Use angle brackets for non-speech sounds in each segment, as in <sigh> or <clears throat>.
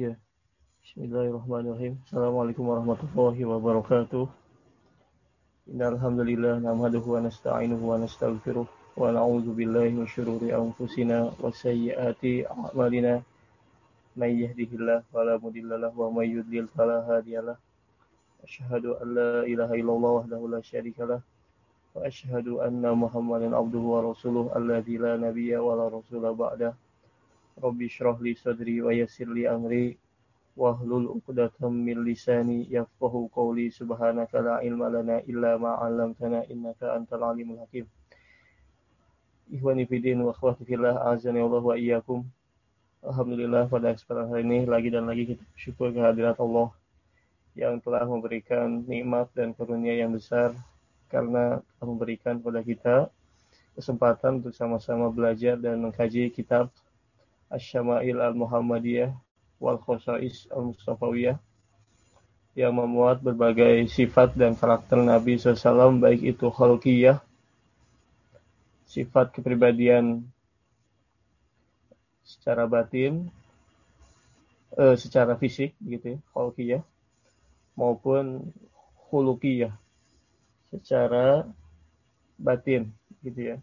Iya. Bismillahirrahmanirrahim. Assalamualaikum warahmatullahi wabarakatuh. Innal hamdalillah nahmaduhu wa nasta'inuhu wa nastaghfiruh wa na'udzu billahi min syururi anfusina wa sayyiati a'malina. May yahdihillahu fala mudilla lahu wa may yudlil fala hadiyalah. Asyhadu an la ilaha illallah wahdahu la syarika lah wa asyhadu anna Muhammadan abduhu wa rasuluh alladzi la nabiyya wa la rasula ba'dah. Rabbi syrah li sadri wa yassir li amri wahlul 'uqdatam min lisani yafqahu qawli subhanaka la ilma lana illa ma 'allamtana innaka antal alimul hakim. Ikhwani wa akhwati fillah azani Allah wa iyyakum. Alhamdulillah pada kesempatan hari ini lagi dan lagi kita bersyukur kehadirat Allah yang telah memberikan nikmat dan karunia yang besar karena telah memberikan kepada kita kesempatan untuk sama-sama belajar dan mengkaji kitab Asy-Syama'il Al-Muhammadiyah wal Khosais Al-Mustafawiyah yang memuat berbagai sifat dan karakter Nabi SAW baik itu khalqiyah sifat kepribadian secara batin eh, secara fisik gitu ya maupun khuluqiyah secara batin gitu ya.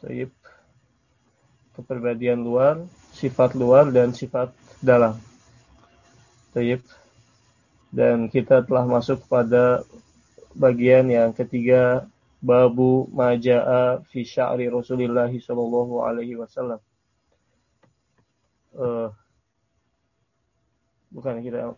Taib kepribadian luar, sifat luar dan sifat dalam. Taib. Dan kita telah masuk pada bagian yang ketiga babu maja'a fi sya'ri Rasulullah sallallahu alaihi wasallam. Uh, bukan kita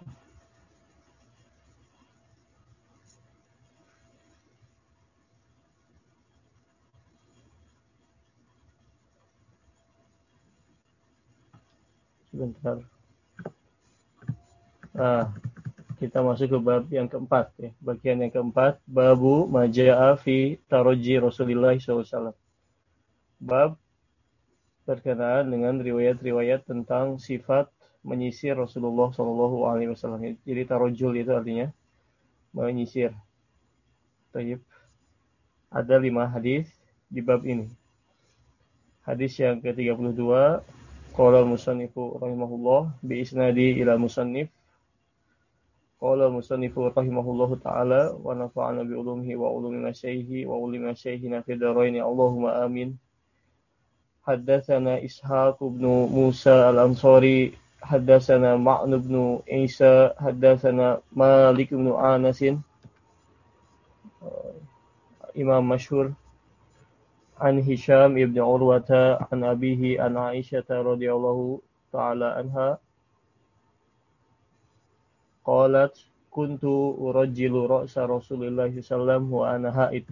Sebentar. Nah, kita masuk ke bab yang keempat ya. Bagian yang keempat, babu maja'a fi taroji Rasulullah SAW. Bab berkenaan dengan riwayat-riwayat tentang sifat menyisir Rasulullah Shallallahu Alaihi Wasallam. Jadi tarojul itu artinya menyisir. Taib. Ada lima hadis di bab ini. Hadis yang ke-32 قال المصنف رحمه الله بإسنادي إلى مصنف. قال المصنف رحمه الله تعالى ونفعنا بعلومه وعلوم مشايخه وعلوم مشايخنا في الدارين. اللهم آمين. حدثنا إسحاق بن موسى الأنصاري حدثنا معن بن عيسى حدثنا مالك بن أنس آه، إمام مشهور. an Hisham ibn Urwata an abihi an Aisyah radhiyallahu ta'ala anha qalat kuntu urajjilu ra'sa Rasulillah sallallahu wa ana haid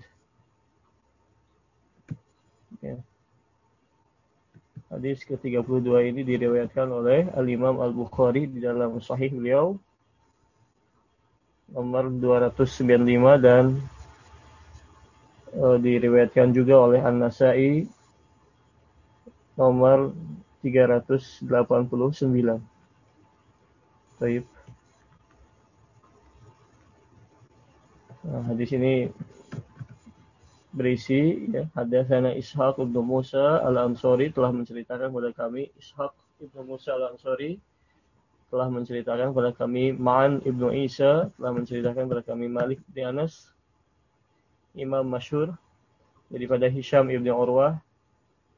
ya. Hadis ke-32 ini diriwayatkan oleh Al-Imam Al-Bukhari di dalam sahih beliau nomor 295 dan uh, diriwayatkan juga oleh An-Nasai nomor 389. Baik. Nah, hadis ini berisi ya sana Ishaq bin Musa al-Ansori telah menceritakan kepada kami Ishaq ibnu Musa al-Ansori telah menceritakan kepada kami Ma'an ibnu Isa telah menceritakan kepada kami Malik bin Anas imam masyur daripada Hisham ibn Urwah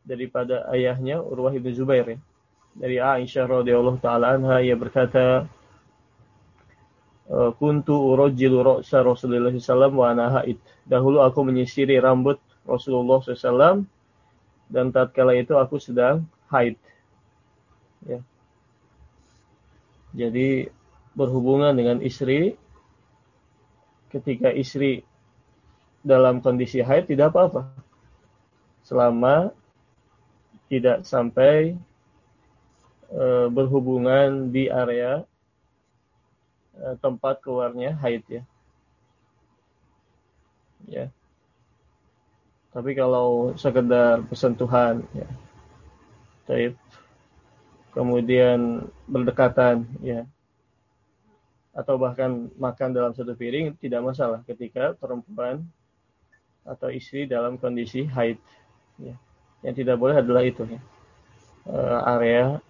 daripada ayahnya Urwah ibn Zubair dari Aisyah radhiyallahu taala anha ia berkata eh, kuntu urajjilu ra'sa Rasulullah SAW wa ana. Dahulu aku menyisiri rambut Rasulullah SAW dan tatkala itu aku sedang haid. Ya. Jadi berhubungan dengan istri ketika istri dalam kondisi haid tidak apa-apa. Selama tidak sampai e, berhubungan di area e, tempat keluarnya haid ya. Ya. Tapi kalau sekedar persentuhan ya. Taib. Kemudian berdekatan ya atau bahkan makan dalam satu piring tidak masalah ketika perempuan atau istri dalam kondisi haid. Ya. Yang tidak boleh adalah itu ya. Uh, area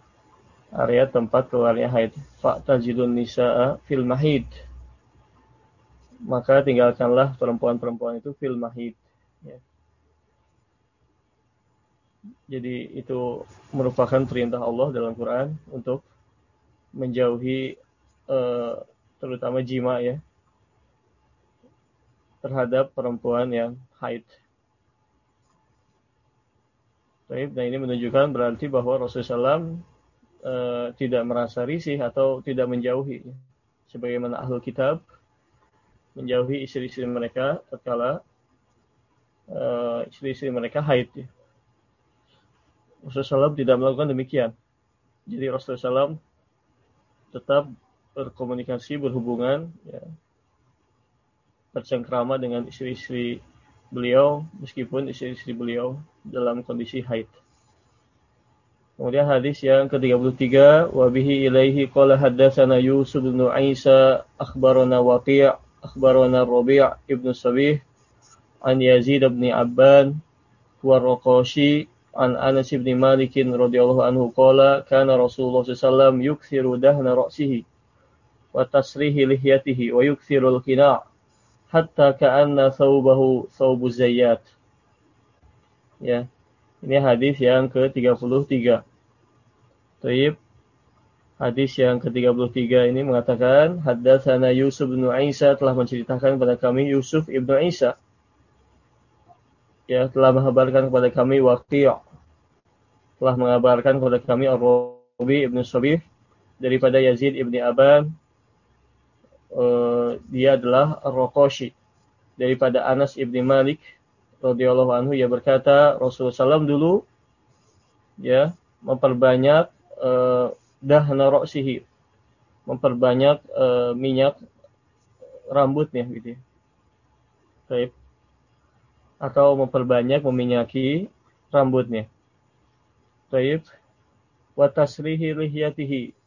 area tempat keluarnya haid. Fa'tazilun nisa'a fil mahid. Maka tinggalkanlah perempuan-perempuan itu fil mahid. Ya. Jadi itu merupakan perintah Allah dalam Quran untuk menjauhi eh, terutama jima ya terhadap perempuan yang haid. Baik, nah ini menunjukkan berarti bahwa Rasulullah SAW e, tidak merasa risih atau tidak menjauhi. Sebagaimana ahlu kitab menjauhi istri-istri mereka tatkala e, istri-istri mereka haid. Rasulullah SAW tidak melakukan demikian. Jadi Rasulullah SAW tetap berkomunikasi, berhubungan, ya, bercengkrama dengan istri-istri beliau meskipun istri-istri beliau dalam kondisi haid. Kemudian hadis yang ke-33 wa bihi ilaihi qala haddatsana Yusuf bin Isa akhbarana Waqi' akhbarana Rabi' ibn Sabih an Yazid bin Abban wa Raqashi an Anas bin Malik radhiyallahu anhu qala kana Rasulullah sallallahu alaihi wasallam yukthiru dahna ra'sihi wa tasrihi lihyatihi wa yukthiru al-qina' hatta ka'anna thawbahu thawbu zayyat. Ya. Ini hadis yang ke-33. Taib. Hadis yang ke-33 ini mengatakan haddatsana Yusuf bin Isa telah menceritakan kepada kami Yusuf ibnu Isa ya telah mengabarkan kepada kami Waqi' telah mengabarkan kepada kami Ar-Rabi ibnu Sabih daripada Yazid ibni Aban uh, dia adalah Rokoshi daripada Anas ibni Malik radhiyallahu anhu ia berkata Rasulullah SAW dulu ya memperbanyak uh, dahna memperbanyak uh, minyak rambutnya gitu ya. Atau memperbanyak meminyaki rambutnya. Baik. Wa tasrihi lihyatihi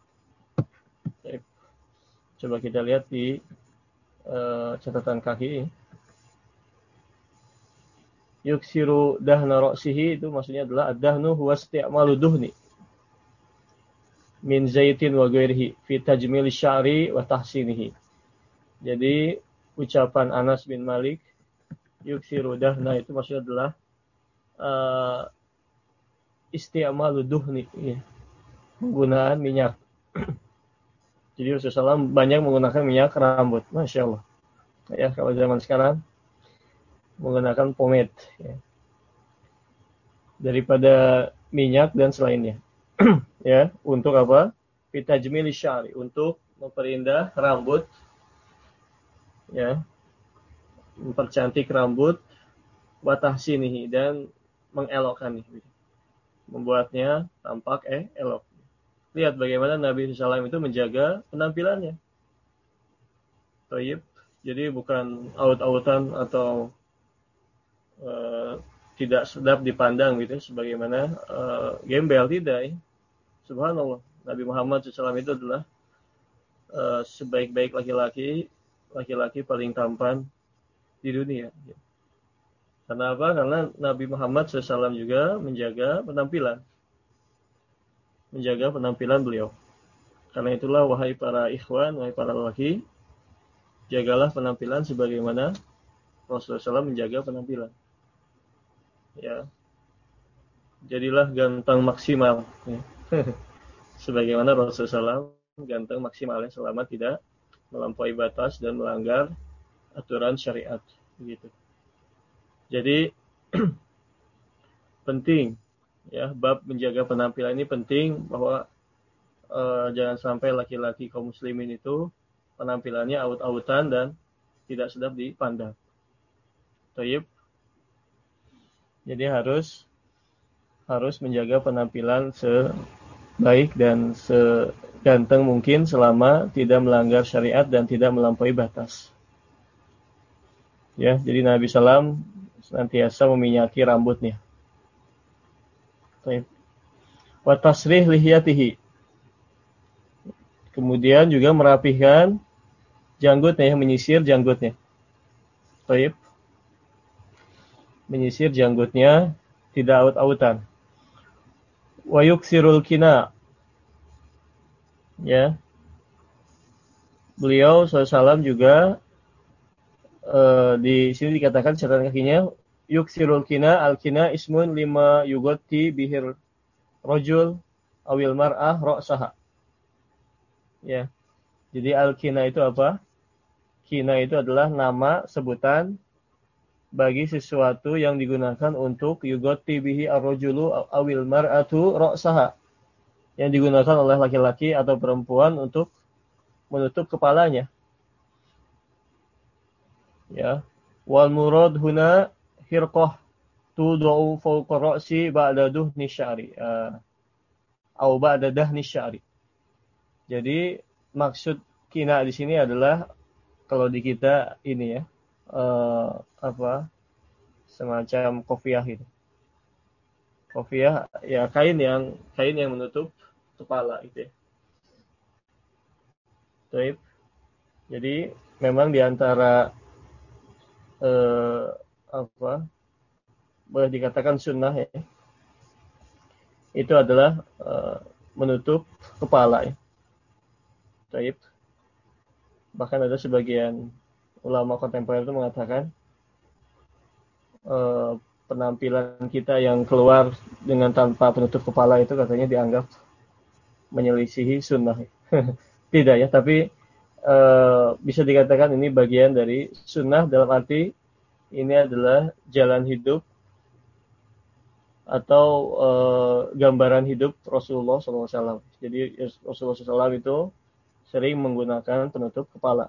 Coba kita lihat di uh, catatan kaki. Yuksiru dahna roksihi itu maksudnya adalah ad-dahnu huwa isti'malu duhni min zaitin wa ghairihi fi tajmil sya'ri wa tahsinihi. Jadi ucapan Anas bin Malik yuksiru dahna itu maksudnya adalah uh, isti'malu duhni ya. penggunaan minyak Jadi Rasulullah SAW banyak menggunakan minyak rambut. Masya Allah. Ya, kalau zaman sekarang menggunakan pomade. Ya. Daripada minyak dan selainnya. <clears throat> ya, untuk apa? Fitajmil syari. Untuk memperindah rambut. Ya. Mempercantik rambut. Batah sini dan mengelokkan. Membuatnya tampak eh elok. Lihat bagaimana Nabi SAW itu menjaga penampilannya. Taib. Jadi bukan aut-autan atau uh, tidak sedap dipandang gitu sebagaimana uh, gembel tidak ya. Subhanallah. Nabi Muhammad SAW itu adalah uh, sebaik-baik laki-laki, laki-laki paling tampan di dunia. Karena apa? Karena Nabi Muhammad SAW juga menjaga penampilan menjaga penampilan beliau. Karena itulah wahai para ikhwan, wahai para lelaki, jagalah penampilan sebagaimana Rasulullah SAW menjaga penampilan. Ya, jadilah ganteng maksimal. <laughs> Sebagaimana Rasulullah SAW ganteng maksimalnya selama tidak melampaui batas dan melanggar aturan syariat. Begitu. Jadi <clears throat> penting ya bab menjaga penampilan ini penting bahwa uh, jangan sampai laki-laki kaum muslimin itu penampilannya aut-autan dan tidak sedap dipandang. Taib. Jadi harus harus menjaga penampilan sebaik dan seganteng mungkin selama tidak melanggar syariat dan tidak melampaui batas. Ya, jadi Nabi Sallam senantiasa meminyaki rambutnya. Wa tasrih lihiyatihi. Kemudian juga merapihkan janggutnya, menyisir janggutnya. Baik. Menyisir janggutnya tidak aut-autan. Wa yuksirul kina. Ya. Beliau SAW juga uh, di sini dikatakan catatan kakinya yuksirul kina al kina ismun lima yugoti bihir rojul awil mar'ah roksaha. Ya. Jadi al kina itu apa? Kina itu adalah nama sebutan bagi sesuatu yang digunakan untuk yugoti bihi arrojulu awil mar'atu roksaha. Yang digunakan oleh laki-laki atau perempuan untuk menutup kepalanya. Ya. Wal murad huna hirqah tudau fawqa ra'si ba'da duhni sya'ri. Uh, au ba'da dahni sya'ri. Jadi maksud kina di sini adalah kalau di kita ini ya uh, apa semacam kopiah itu. Kopiah ya kain yang kain yang menutup kepala itu ya. Jadi memang di antara eh, apa boleh dikatakan sunnah ya itu adalah eh, menutup kepala ya. Taib. Bahkan ada sebagian ulama kontemporer itu mengatakan uh, penampilan kita yang keluar dengan tanpa penutup kepala itu katanya dianggap menyelisihi sunnah. <laughs> Tidak ya, tapi uh, bisa dikatakan ini bagian dari sunnah dalam arti ini adalah jalan hidup atau uh, gambaran hidup Rasulullah SAW. Jadi Rasulullah SAW itu sering menggunakan penutup kepala.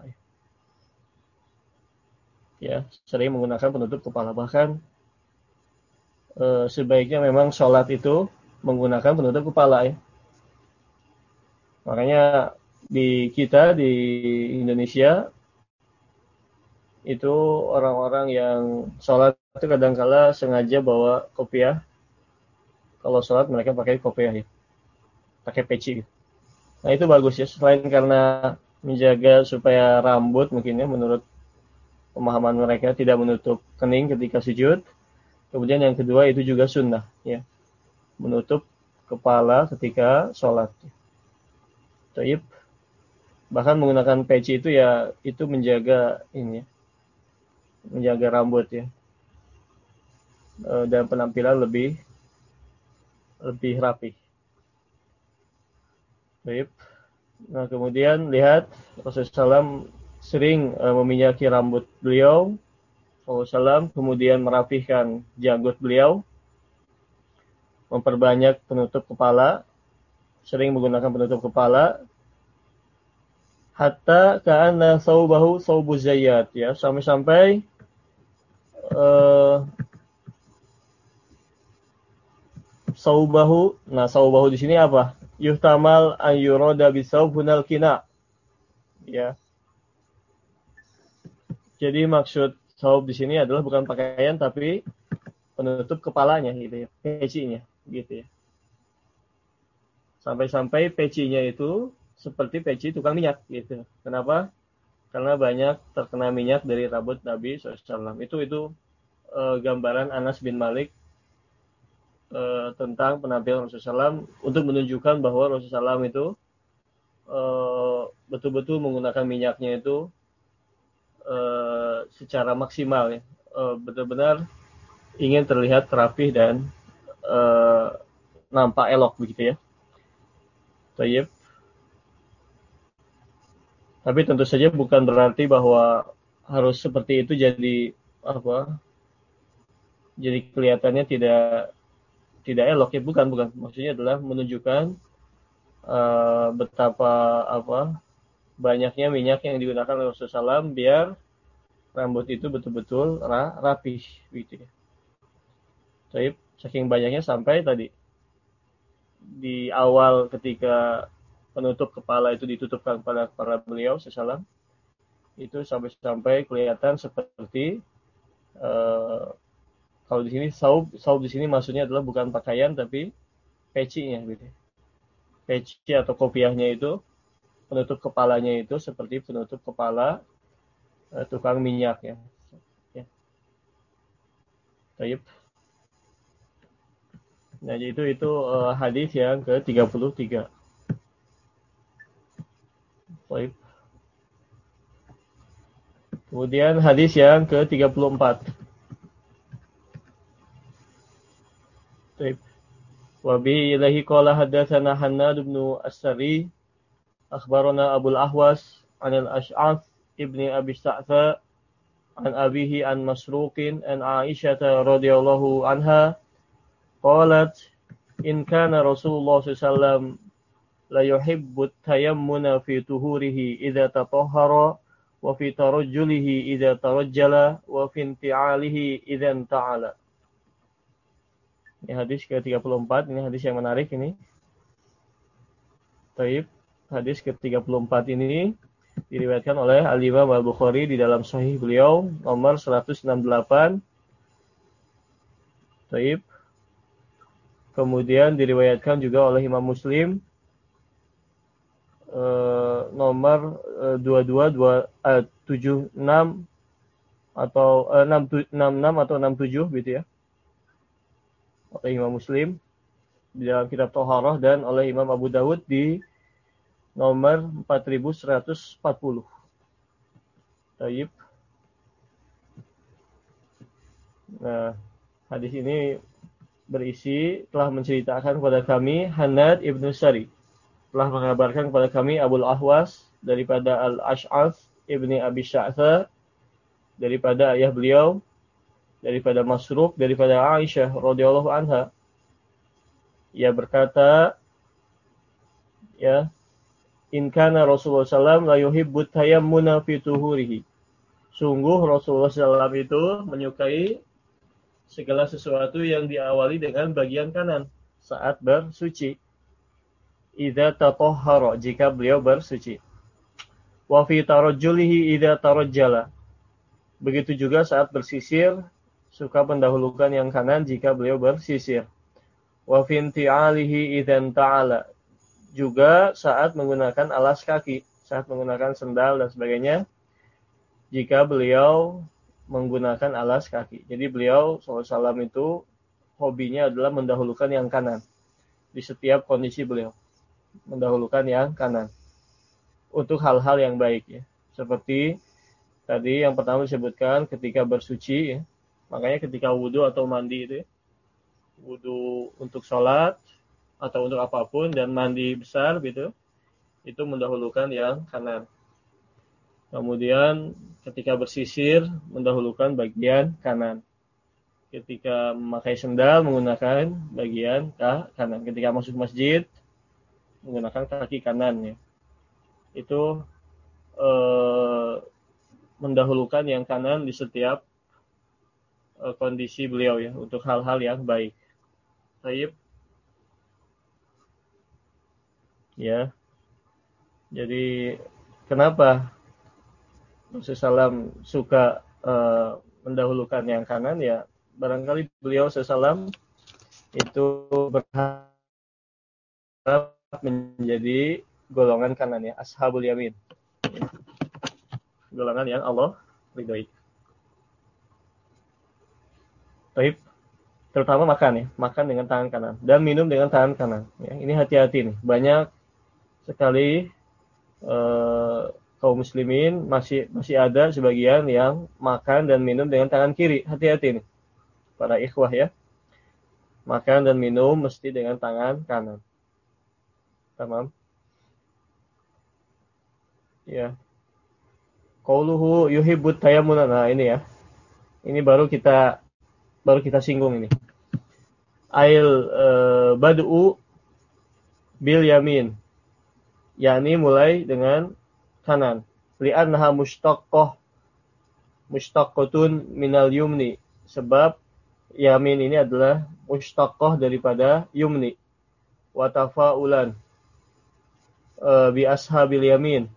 Ya sering menggunakan penutup kepala bahkan e, sebaiknya memang sholat itu menggunakan penutup kepala ya makanya di kita di Indonesia itu orang-orang yang sholat itu kadangkala sengaja bawa kopiah kalau sholat mereka pakai kopiah ya pakai peci gitu. nah itu bagus ya selain karena menjaga supaya rambut mungkin ya menurut pemahaman mereka tidak menutup kening ketika sujud. Kemudian yang kedua itu juga sunnah, ya, menutup kepala ketika sholat. Taib. Bahkan menggunakan peci itu ya itu menjaga ini, ya, menjaga rambut ya, e, dan penampilan lebih lebih rapi. Taib. Nah kemudian lihat Rasulullah SAW sering uh, meminyaki rambut beliau. SAW, kemudian merapihkan janggut beliau, memperbanyak penutup kepala, sering menggunakan penutup kepala, hatta ka'anna saubahu saubu zayyat ya. Sampai-sampai uh, saubahu nah saubahu di sini apa yuhtamal an yurada bisaub hunal kina ya jadi maksud saub di sini adalah bukan pakaian tapi penutup kepalanya gitu ya, pecinya gitu ya. Sampai-sampai pecinya itu seperti peci tukang minyak gitu. Kenapa? Karena banyak terkena minyak dari rambut Nabi SAW. Itu itu e, gambaran Anas bin Malik e, tentang penampilan Rasulullah SAW untuk menunjukkan bahwa Rasulullah SAW itu eh, betul-betul menggunakan minyaknya itu uh, secara maksimal ya uh, benar-benar ingin terlihat rapi dan uh, nampak elok begitu ya. Tayyip. Tapi tentu saja bukan berarti bahwa harus seperti itu jadi apa? Jadi kelihatannya tidak tidak elok ya bukan bukan maksudnya adalah menunjukkan uh, betapa apa banyaknya minyak yang digunakan oleh Rasulullah SAW biar rambut itu betul-betul ra rapi gitu ya. Tapi saking banyaknya sampai tadi di awal ketika penutup kepala itu ditutupkan pada para beliau sesalam itu sampai-sampai kelihatan seperti uh, kalau di sini saub saub di sini maksudnya adalah bukan pakaian tapi pecinya gitu. Peci atau kopiahnya itu penutup kepalanya itu seperti penutup kepala uh, tukang minyak ya. ya. Taib. Nah, itu itu uh, hadis yang ke-33. Baik. Kemudian hadis yang ke-34. Baik. Wa bi ilahi qala hadatsana Hannad bin As-Sari akhbarana Abu al-Ahwas an al-Ash'ath ibni Abi Sa'tha an abihi an Masruqin an Aisyah radhiyallahu anha qalat in kana Rasulullah sallallahu alaihi wasallam la yuhibbu tayammuna fi tuhurihi idza tatahhara wa fi tarajjulihi idza tarajjala wa fi inti'alihi idza inta'ala ini hadis ke-34, ini hadis yang menarik ini. Taib, hadis ke-34 ini diriwayatkan oleh Al-Imam Al-Bukhari di dalam sahih beliau nomor 168. Taib. Kemudian diriwayatkan juga oleh Imam Muslim eh, nomor eh, 22 eh, 76 atau eh, 66 atau 67 gitu ya oleh Imam Muslim di dalam kitab Toharoh dan oleh Imam Abu Dawud di nomor 4140. Taib. Nah, hadis ini berisi telah menceritakan kepada kami Hanad ibnu Sari telah mengabarkan kepada kami Abul Ahwas daripada Al Ash'ath ibni Abi Sya'tha daripada ayah beliau daripada Masruq daripada Aisyah radhiyallahu anha. Ia berkata ya in kana Rasulullah SAW la yuhibbu tayammuna fi tuhurihi. Sungguh Rasulullah SAW itu menyukai segala sesuatu yang diawali dengan bagian kanan saat bersuci idza tatahhara jika beliau bersuci wa fi tarajjulihi idza tarajjala begitu juga saat bersisir suka mendahulukan yang kanan jika beliau bersisir. Wa finti'alihi idzan ta'ala. Juga saat menggunakan alas kaki, saat menggunakan sendal dan sebagainya, jika beliau menggunakan alas kaki. Jadi beliau SAW itu hobinya adalah mendahulukan yang kanan di setiap kondisi beliau. Mendahulukan yang kanan. Untuk hal-hal yang baik ya. Seperti tadi yang pertama disebutkan ketika bersuci ya, Makanya ketika wudhu atau mandi itu, ya, wudhu untuk sholat atau untuk apa pun dan mandi besar gitu, itu mendahulukan yang kanan. Kemudian ketika bersisir mendahulukan bagian kanan. Ketika memakai sendal menggunakan bagian kanan. Ketika masuk masjid menggunakan kaki kanan ya. Itu eh, mendahulukan yang kanan di setiap uh, kondisi beliau ya untuk hal-hal yang baik. Taib. Ya. Jadi kenapa Rasulullah suka uh, mendahulukan yang kanan ya barangkali beliau sesalam itu berharap menjadi golongan kanan ya ashabul yamin golongan yang Allah ridhoi Taib. Terutama makan ya, makan dengan tangan kanan dan minum dengan tangan kanan. Ya, ini hati-hati nih. Banyak sekali uh, kaum muslimin masih masih ada sebagian yang makan dan minum dengan tangan kiri. Hati-hati nih. Para ikhwah ya. Makan dan minum mesti dengan tangan kanan. Tamam. Ya. Qauluhu yuhibbut tayammuna. Nah, ini ya. Ini baru kita baru kita singgung ini. Ail uh, bad'u bil yamin. yakni mulai dengan kanan. Li'annaha mustaqqah mustaqqatun minal yumni. Sebab yamin ini adalah mustaqqah daripada yumni. Watafa'ulan uh, bi ashabil yamin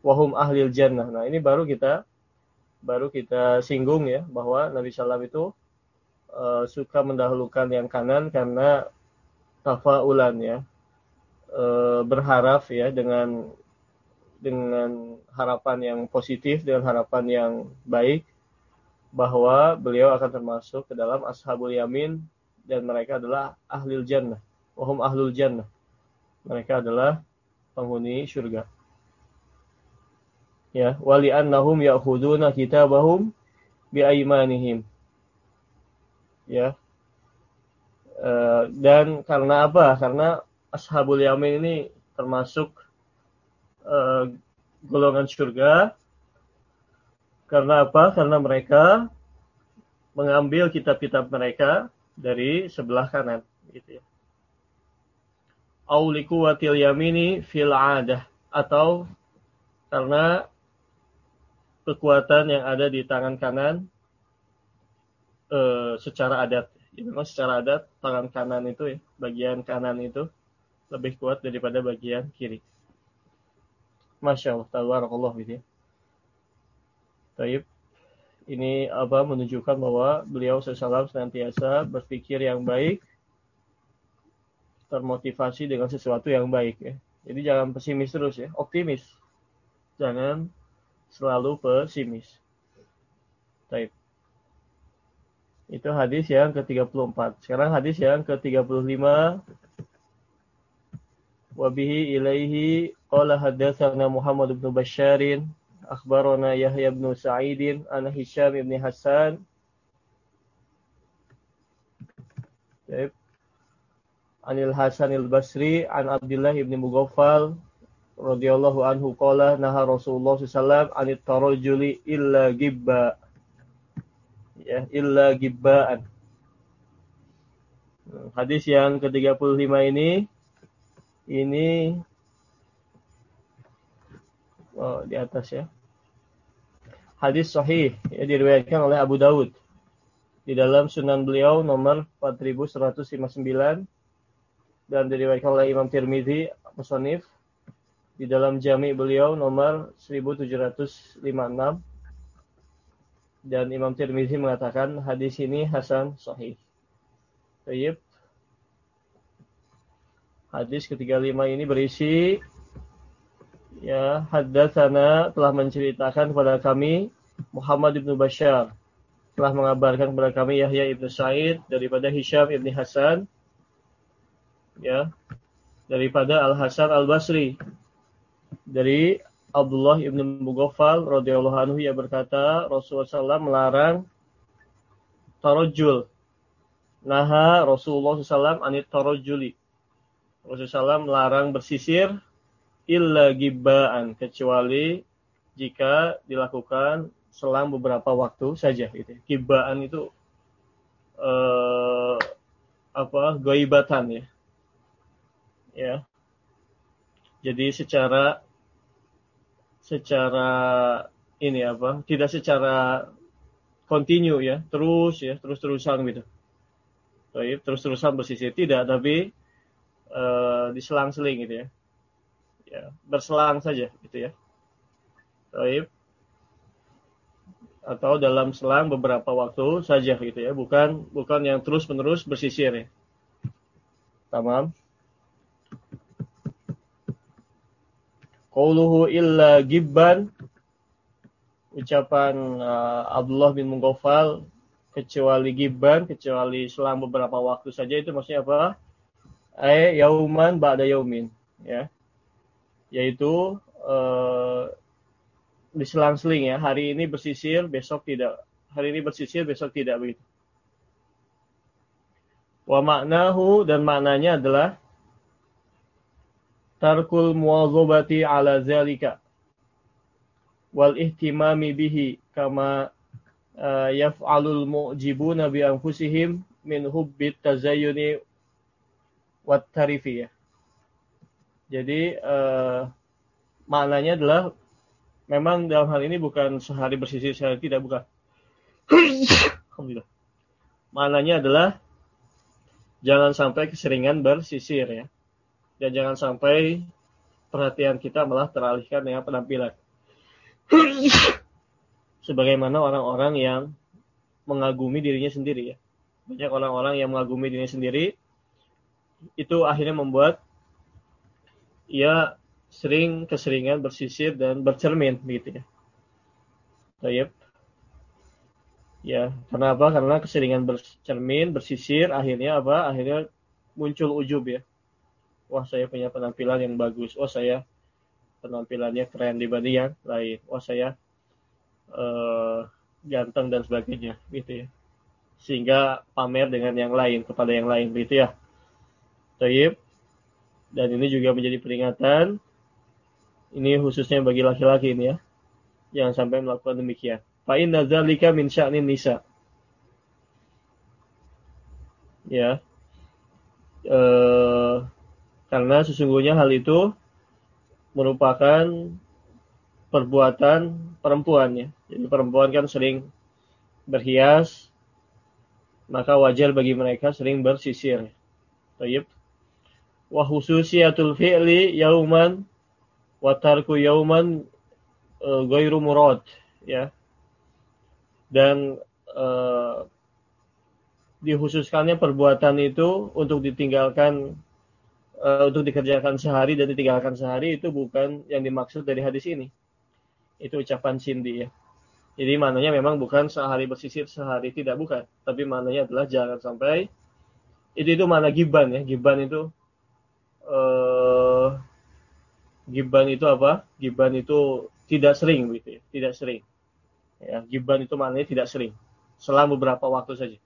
wahum ahlil jannah. Nah, ini baru kita baru kita singgung ya bahwa Nabi Sallam itu uh, suka mendahulukan yang kanan karena tafaulan ya uh, berharap ya dengan dengan harapan yang positif dengan harapan yang baik bahwa beliau akan termasuk ke dalam ashabul yamin dan mereka adalah ahlul jannah wahum ahlul jannah mereka adalah penghuni surga Ya, wali annahum ya'khuduna kitabahum biaimanihim. Ya. Uh, dan karena apa? Karena ashabul yamin ini termasuk uh, golongan surga. Karena apa? Karena mereka mengambil kitab-kitab mereka dari sebelah kanan, gitu ya. Auliku watil yamini fil adah atau karena kekuatan yang ada di tangan kanan uh, secara adat. Ya, memang secara adat tangan kanan itu ya, bagian kanan itu lebih kuat daripada bagian kiri. Masya Allah, tabarakallah gitu ya. Taib. Ini apa menunjukkan bahwa beliau sesalam senantiasa berpikir yang baik, termotivasi dengan sesuatu yang baik ya. Jadi jangan pesimis terus ya, optimis. Jangan selalu pesimis. Taib. Itu hadis yang ke-34. Sekarang hadis yang ke-35. Wabihi ilaihi qala hadatsana Muhammad bin Basharin akhbarana Yahya bin Sa'idin an Hisham bin Hasan Taib. Anil Hasan al-Basri an Abdullah bin Mughaffal radhiyallahu anhu qala naha Rasulullah sallallahu anit tarajuli illa gibba. Ya illa gibbaan. Hadis yang ke-35 ini ini oh, di atas ya. Hadis sahih ya diriwayatkan oleh Abu Daud di dalam sunan beliau nomor 4159 dan diriwayatkan oleh Imam Tirmidzi musonif di dalam jami beliau nomor 1756 dan Imam Tirmizi mengatakan hadis ini hasan sahih. Baik. Hadis ketiga lima ini berisi ya haddatsana telah menceritakan kepada kami Muhammad ibnu Bashar telah mengabarkan kepada kami Yahya ibnu Sa'id daripada Hisham ibnu Hasan ya daripada Al Hasan Al Basri dari Abdullah ibn Mughaffal radhiyallahu anhu ia berkata Rasulullah SAW melarang tarojul. Naha Rasulullah SAW anit tarojuli. Rasulullah SAW melarang bersisir illa gibbaan kecuali jika dilakukan selang beberapa waktu saja gitu. Gibbaan itu eh, apa? goibatan ya. Ya. Jadi secara secara ini apa tidak secara kontinu ya terus ya terus terusan gitu. Baik, terus terusan bersisir tidak tapi uh, diselang-seling gitu ya. Ya berselang saja gitu ya. Baik. atau dalam selang beberapa waktu saja gitu ya. Bukan bukan yang terus menerus bersisir ya. Tamam Qauluhu illa gibban ucapan uh, Abdullah bin Munggofal kecuali gibban, kecuali selang beberapa waktu saja itu maksudnya apa? Eh yauman ba'da yaumin ya. Yaitu uh, diselang-seling ya. Hari ini bersisir, besok tidak. Hari ini bersisir, besok tidak begitu. Wa maknahu dan maknanya adalah tarkul muwazabati ala zalika wal ihtimami bihi kama uh, yaf'alul mu'jibuna bi anfusihim min hubbit tazayyuni wat tarifiyah. Jadi uh, maknanya adalah memang dalam hal ini bukan sehari bersisir sehari tidak bukan. <coughs> Alhamdulillah. Maknanya adalah jangan sampai keseringan bersisir ya dan jangan sampai perhatian kita malah teralihkan dengan penampilan. <clears throat> Sebagaimana orang-orang yang mengagumi dirinya sendiri ya. Banyak orang-orang yang mengagumi dirinya sendiri itu akhirnya membuat ia sering keseringan bersisir dan bercermin gitu ya. Tayyip. Ya, kenapa? Karena keseringan bercermin, bersisir, akhirnya apa? Akhirnya muncul ujub ya wah saya punya penampilan yang bagus, wah saya penampilannya keren dibanding yang lain. Wah saya uh, ganteng dan sebagainya, gitu ya. Sehingga pamer dengan yang lain kepada yang lain, gitu ya. Taib. Dan ini juga menjadi peringatan. Ini khususnya bagi laki-laki ini ya. Jangan sampai melakukan demikian. Fa'in nazalika min sya'nin nisa. Ya. Uh, karena sesungguhnya hal itu merupakan perbuatan perempuan ya. Jadi perempuan kan sering berhias, maka wajar bagi mereka sering bersisir. Tayyib. Wa khususiyatul fi'li yauman wa tarku yauman uh, ghairu murad ya. Dan uh, dikhususkannya perbuatan itu untuk ditinggalkan uh, untuk dikerjakan sehari dan ditinggalkan sehari itu bukan yang dimaksud dari hadis ini. Itu ucapan Cindy ya. Jadi maknanya memang bukan sehari bersisir sehari tidak bukan, tapi maknanya adalah jangan sampai itu itu mana giban ya. Giban itu uh, giban itu apa? Giban itu tidak sering begitu ya, tidak sering. Ya, giban itu maknanya tidak sering. Selama beberapa waktu saja.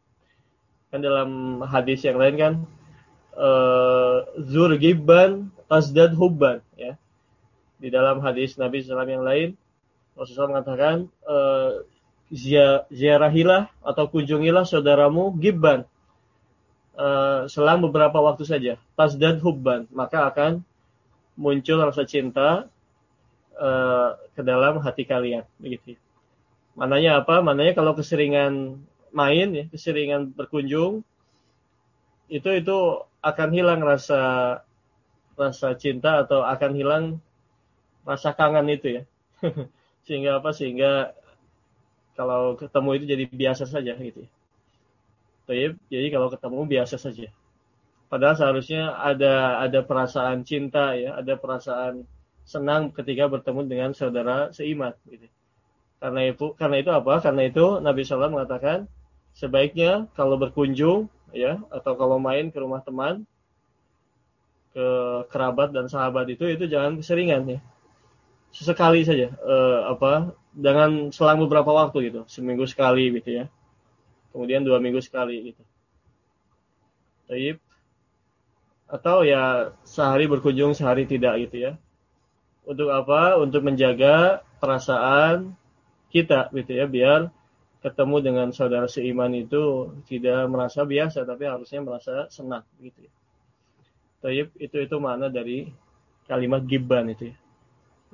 Kan dalam hadis yang lain kan uh, zur gibban tasdad hubban ya. Di dalam hadis Nabi SAW yang lain Rasulullah mengatakan uh, ziarahilah atau kunjungilah saudaramu gibban uh, selang beberapa waktu saja tasdad hubban maka akan muncul rasa cinta uh, ke dalam hati kalian begitu. Mananya apa? Mananya kalau keseringan main ya, keseringan berkunjung itu itu akan hilang rasa rasa cinta atau akan hilang rasa kangen itu ya. <laughs> sehingga apa? Sehingga kalau ketemu itu jadi biasa saja gitu ya. Jadi kalau ketemu biasa saja. Padahal seharusnya ada ada perasaan cinta ya, ada perasaan senang ketika bertemu dengan saudara seiman gitu. Karena itu karena itu apa? Karena itu Nabi SAW mengatakan sebaiknya kalau berkunjung ya atau kalau main ke rumah teman ke kerabat dan sahabat itu itu jangan keseringan ya. Sesekali saja eh, apa dengan selang beberapa waktu gitu seminggu sekali gitu ya. Kemudian dua minggu sekali gitu. Taib. atau ya sehari berkunjung sehari tidak gitu ya. Untuk apa? Untuk menjaga perasaan kita gitu ya biar ketemu dengan saudara seiman itu tidak merasa biasa tapi harusnya merasa senang gitu ya. Taib itu itu mana dari kalimat gibban itu ya.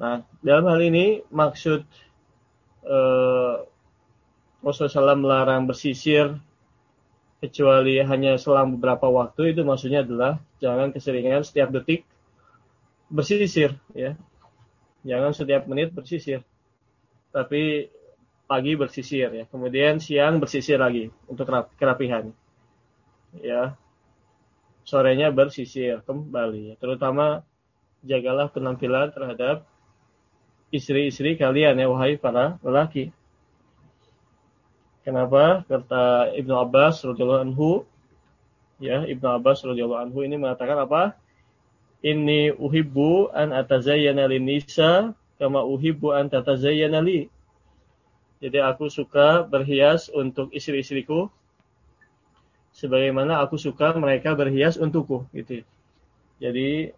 Nah, dalam hal ini maksud eh, Rasulullah SAW melarang bersisir kecuali hanya selang beberapa waktu itu maksudnya adalah jangan keseringan setiap detik bersisir ya. Jangan setiap menit bersisir. Tapi pagi bersisir ya, kemudian siang bersisir lagi untuk kerapihan. Ya. Sorenya bersisir kembali, terutama jagalah penampilan terhadap istri-istri kalian ya wahai para lelaki. Kenapa? Kata Ibnu Abbas radhiyallahu anhu ya, Ibnu Abbas radhiyallahu anhu ini mengatakan apa? Ini uhibbu an atazayyana nisa kama uhibbu an tatazayyana li. Jadi aku suka berhias untuk istri-istriku sebagaimana aku suka mereka berhias untukku gitu. Jadi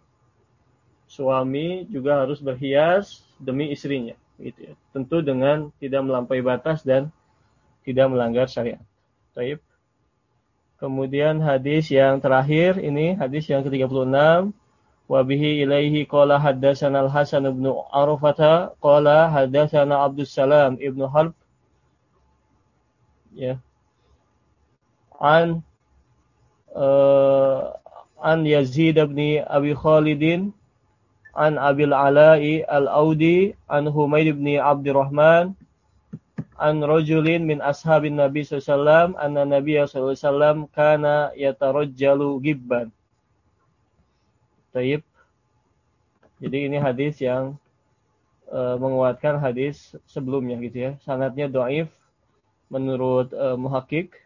suami juga harus berhias demi istrinya gitu ya. Tentu dengan tidak melampaui batas dan tidak melanggar syariat. Taib. Kemudian hadis yang terakhir ini hadis yang ke-36 Ilaihi qala haddatsana al-Hasan ibn Arafata qala haddatsana Abdus Salam ibn Harb ya. An uh, an Yazid ibn Abi Khalidin an Abil Ala'i Al-Audi an Humaid ibn Abdurrahman an rajulin min ashabin Nabi sallallahu anna Nabi sallallahu kana yatarajjalu gibban Taib. Jadi ini hadis yang uh, menguatkan hadis sebelumnya gitu ya. Sanatnya doaif menurut uh, muhakik.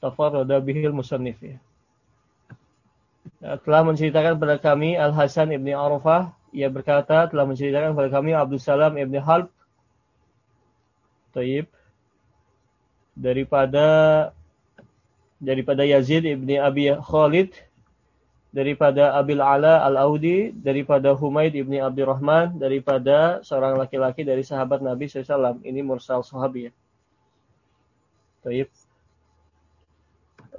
Tafarrada bihil musannif ya. telah menceritakan kepada kami Al Hasan ibni Arafah ia berkata telah menceritakan kepada kami Abdul Salam ibni Halb Taib daripada daripada Yazid ibni Abi Khalid daripada Abil Ala Al-Audi, daripada Humaid ibni Abdurrahman, daripada seorang laki-laki dari sahabat Nabi SAW. Ini mursal sahabi ya. Taib.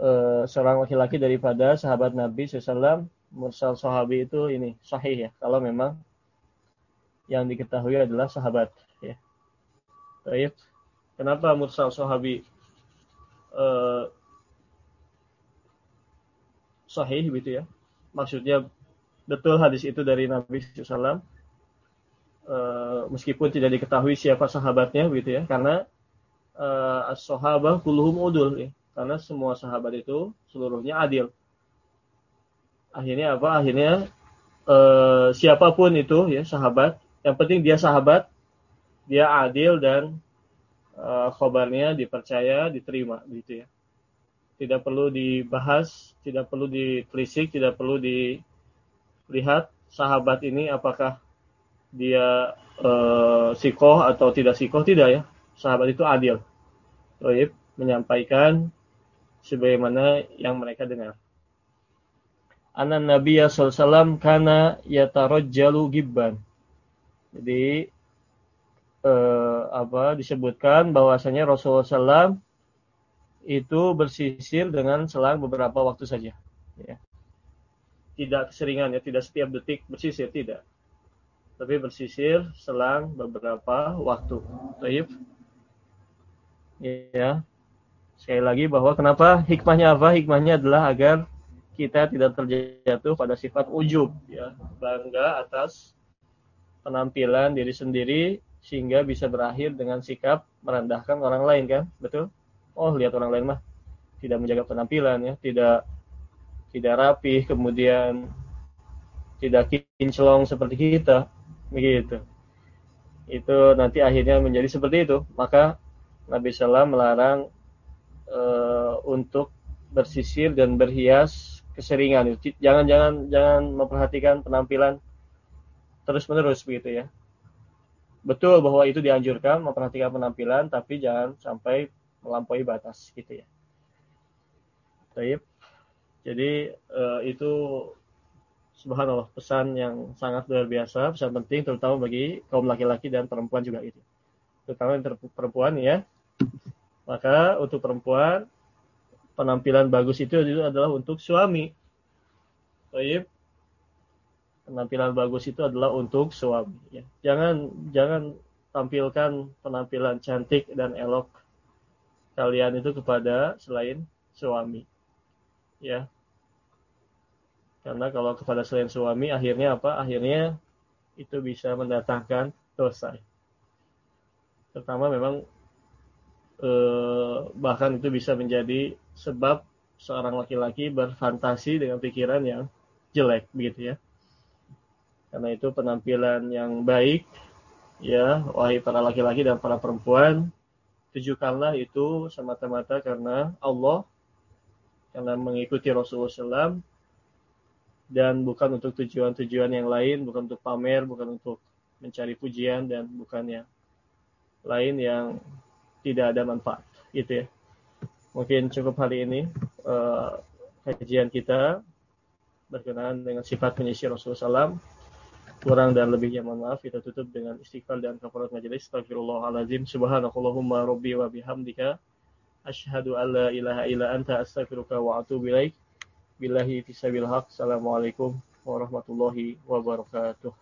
Uh, seorang laki-laki daripada sahabat Nabi SAW, mursal sahabi itu ini sahih ya. Kalau memang yang diketahui adalah sahabat ya. Taib. Kenapa mursal sahabi uh, sahih gitu ya? Maksudnya betul hadis itu dari Nabi SAW. Uh, eh, meskipun tidak diketahui siapa sahabatnya gitu ya. Karena uh, as-sahabah kulluhum udul ya. karena semua sahabat itu seluruhnya adil. Akhirnya apa? Akhirnya uh, siapa pun itu ya sahabat. Yang penting dia sahabat dia adil dan uh, khobarnya dipercaya diterima gitu ya tidak perlu dibahas, tidak perlu ditelisik, tidak perlu dilihat sahabat ini apakah dia e, sikoh atau tidak sikoh, tidak ya. Sahabat itu adil. Toib menyampaikan sebagaimana yang mereka dengar. Anan Nabi SAW karena yatarajjalu gibban. Jadi eh, apa disebutkan bahwasanya Rasulullah SAW itu bersisir dengan selang beberapa waktu saja. Ya. Tidak keseringan ya, tidak setiap detik bersisir, tidak. Tapi bersisir selang beberapa waktu. Taib. Ya. Sekali lagi bahwa kenapa hikmahnya apa? Hikmahnya adalah agar kita tidak terjatuh pada sifat ujub, ya, bangga atas penampilan diri sendiri sehingga bisa berakhir dengan sikap merendahkan orang lain kan, betul? Oh lihat orang lain mah tidak menjaga penampilan ya, tidak tidak rapi, kemudian tidak kinclong seperti kita, begitu. Itu nanti akhirnya menjadi seperti itu. Maka Nabi Sallam melarang e, untuk bersisir dan berhias keseringan. Jangan jangan jangan memperhatikan penampilan terus menerus begitu ya. Betul bahwa itu dianjurkan memperhatikan penampilan, tapi jangan sampai melampaui batas gitu ya. Taib. Jadi uh, itu subhanallah pesan yang sangat luar biasa, pesan penting terutama bagi kaum laki-laki dan perempuan juga itu. Terutama perempuan ya. Maka untuk perempuan penampilan bagus itu adalah untuk suami. Taib. Penampilan bagus itu adalah untuk suami ya. Jangan jangan tampilkan penampilan cantik dan elok kalian itu kepada selain suami. Ya. Karena kalau kepada selain suami akhirnya apa? Akhirnya itu bisa mendatangkan dosa. Pertama memang eh, bahkan itu bisa menjadi sebab seorang laki-laki berfantasi dengan pikiran yang jelek begitu ya. Karena itu penampilan yang baik ya wahai para laki-laki dan para perempuan tujukanlah itu semata-mata karena Allah, karena mengikuti Rasulullah SAW, dan bukan untuk tujuan-tujuan yang lain, bukan untuk pamer, bukan untuk mencari pujian, dan bukan yang lain yang tidak ada manfaat. Gitu ya. Mungkin cukup hari ini uh, kajian kita berkenaan dengan sifat penyisir Rasulullah SAW kurang dan lebihnya mohon maaf kita tutup dengan istighfar dan kafarat majelis astagfirullahalazim subhanakallahumma rabbi wa bihamdika. Asyhadu an la ilaha illa anta astaghfiruka wa atubu ilaik. Billahi fisabil haq. Assalamualaikum warahmatullahi wabarakatuh